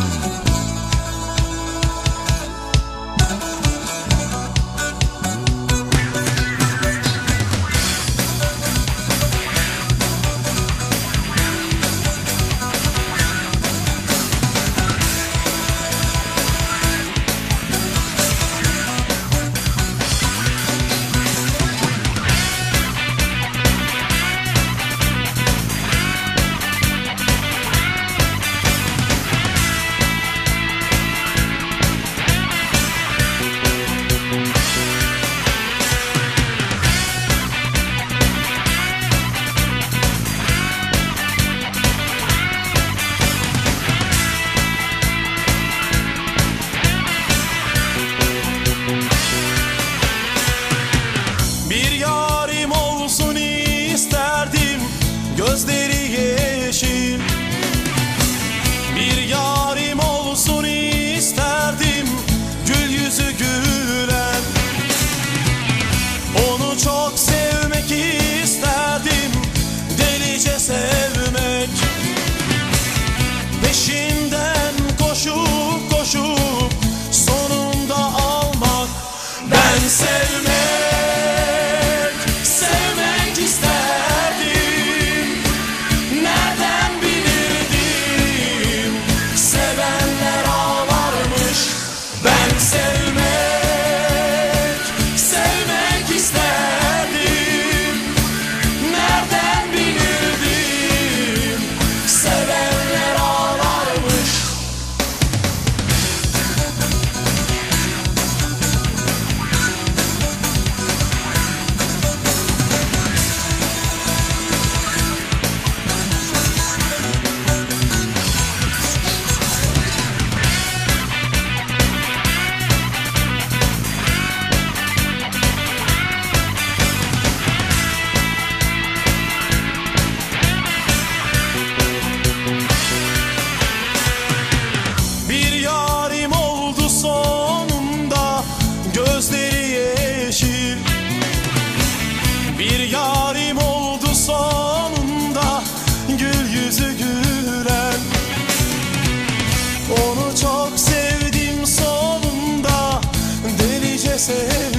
King. say